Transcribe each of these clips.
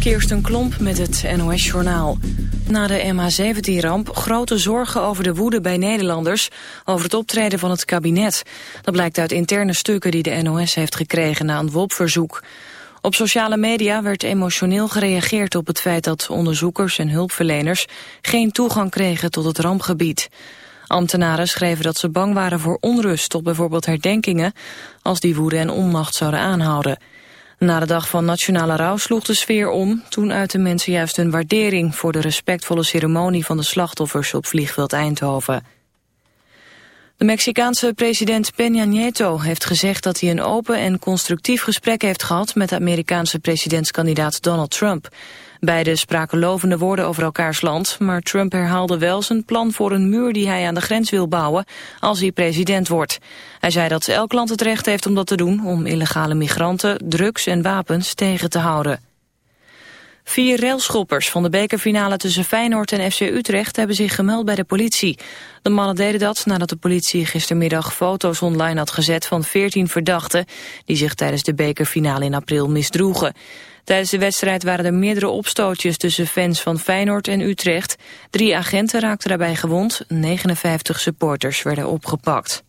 Kirsten Klomp met het NOS-journaal. Na de MH17-ramp grote zorgen over de woede bij Nederlanders... over het optreden van het kabinet. Dat blijkt uit interne stukken die de NOS heeft gekregen na een WOP-verzoek. Op sociale media werd emotioneel gereageerd op het feit dat onderzoekers en hulpverleners... geen toegang kregen tot het rampgebied. Ambtenaren schreven dat ze bang waren voor onrust op bijvoorbeeld herdenkingen... als die woede en onmacht zouden aanhouden... Na de dag van nationale rouw sloeg de sfeer om. Toen uiten mensen juist hun waardering voor de respectvolle ceremonie van de slachtoffers op vliegveld Eindhoven. De Mexicaanse president Peña Nieto heeft gezegd dat hij een open en constructief gesprek heeft gehad met de Amerikaanse presidentskandidaat Donald Trump. Beiden spraken lovende woorden over elkaars land, maar Trump herhaalde wel zijn plan voor een muur die hij aan de grens wil bouwen als hij president wordt. Hij zei dat elk land het recht heeft om dat te doen, om illegale migranten, drugs en wapens tegen te houden. Vier railschoppers van de bekerfinale tussen Feyenoord en FC Utrecht hebben zich gemeld bij de politie. De mannen deden dat nadat de politie gistermiddag foto's online had gezet van 14 verdachten die zich tijdens de bekerfinale in april misdroegen. Tijdens de wedstrijd waren er meerdere opstootjes tussen fans van Feyenoord en Utrecht. Drie agenten raakten daarbij gewond, 59 supporters werden opgepakt.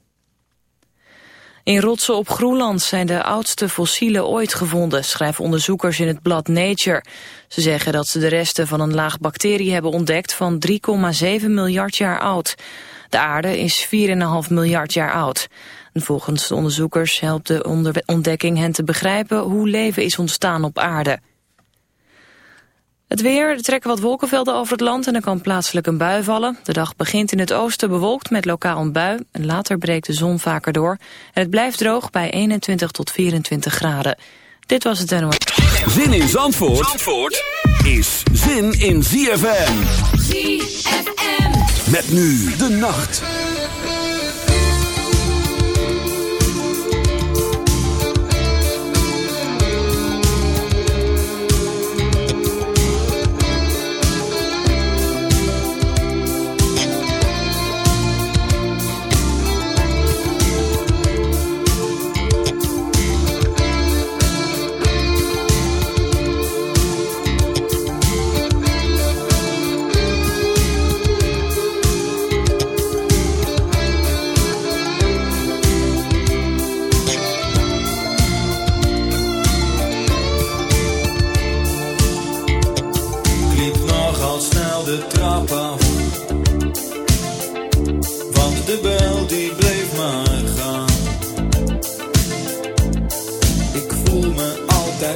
In rotsen op Groenland zijn de oudste fossielen ooit gevonden, schrijven onderzoekers in het blad Nature. Ze zeggen dat ze de resten van een laag bacterie hebben ontdekt van 3,7 miljard jaar oud. De aarde is 4,5 miljard jaar oud. Volgens de onderzoekers helpt de ontdekking hen te begrijpen hoe leven is ontstaan op aarde. Het weer, er trekken wat wolkenvelden over het land en er kan plaatselijk een bui vallen. De dag begint in het oosten bewolkt met lokaal een bui. En later breekt de zon vaker door. En het blijft droog bij 21 tot 24 graden. Dit was het NOS. Zin in Zandvoort, Zandvoort is zin in ZFM. ZFM. Met nu de nacht.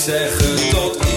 Zeggen tot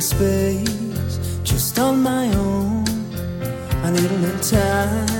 little space just on my own. I need a little time.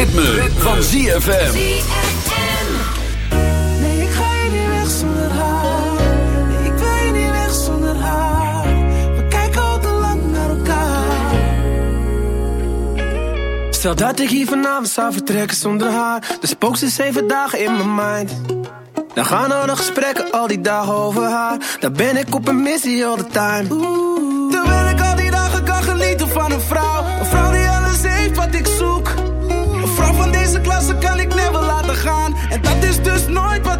Ritme, van ZFM. Nee, ik ga je niet weg zonder haar. Ik wil je niet weg zonder haar. We kijken al te lang naar elkaar. Stel dat ik hier vanavond zou vertrekken zonder haar Dan spookt ze zeven dagen in mijn mind Dan gaan al de gesprekken al die dagen over haar Dan ben ik op een missie all the time Terwijl ik al die dagen kan genieten van een vrouw Een vrouw die alles heeft wat ik zoek vrouw van deze klasse kan ik never laten gaan. En dat is dus nooit wat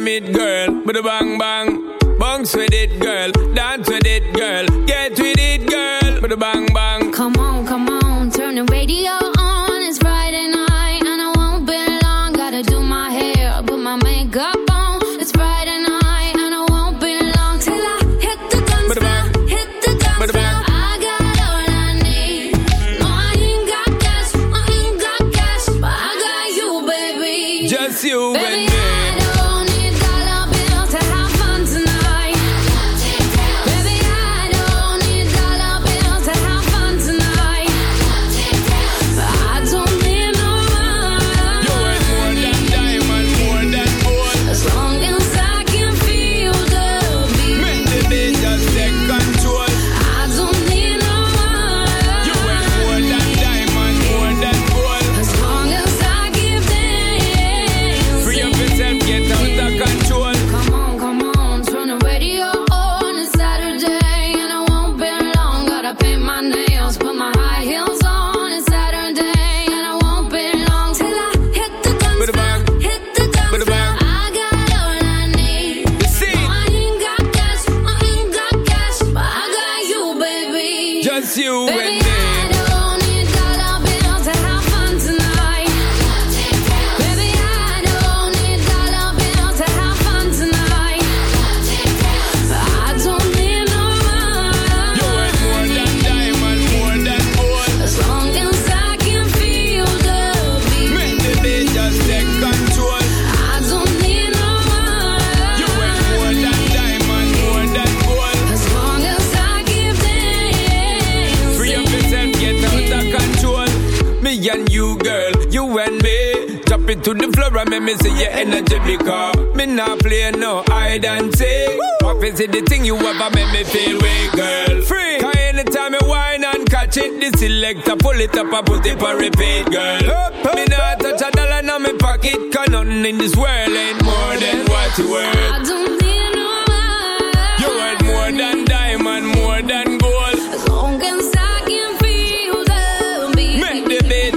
pyramid girl. With a bang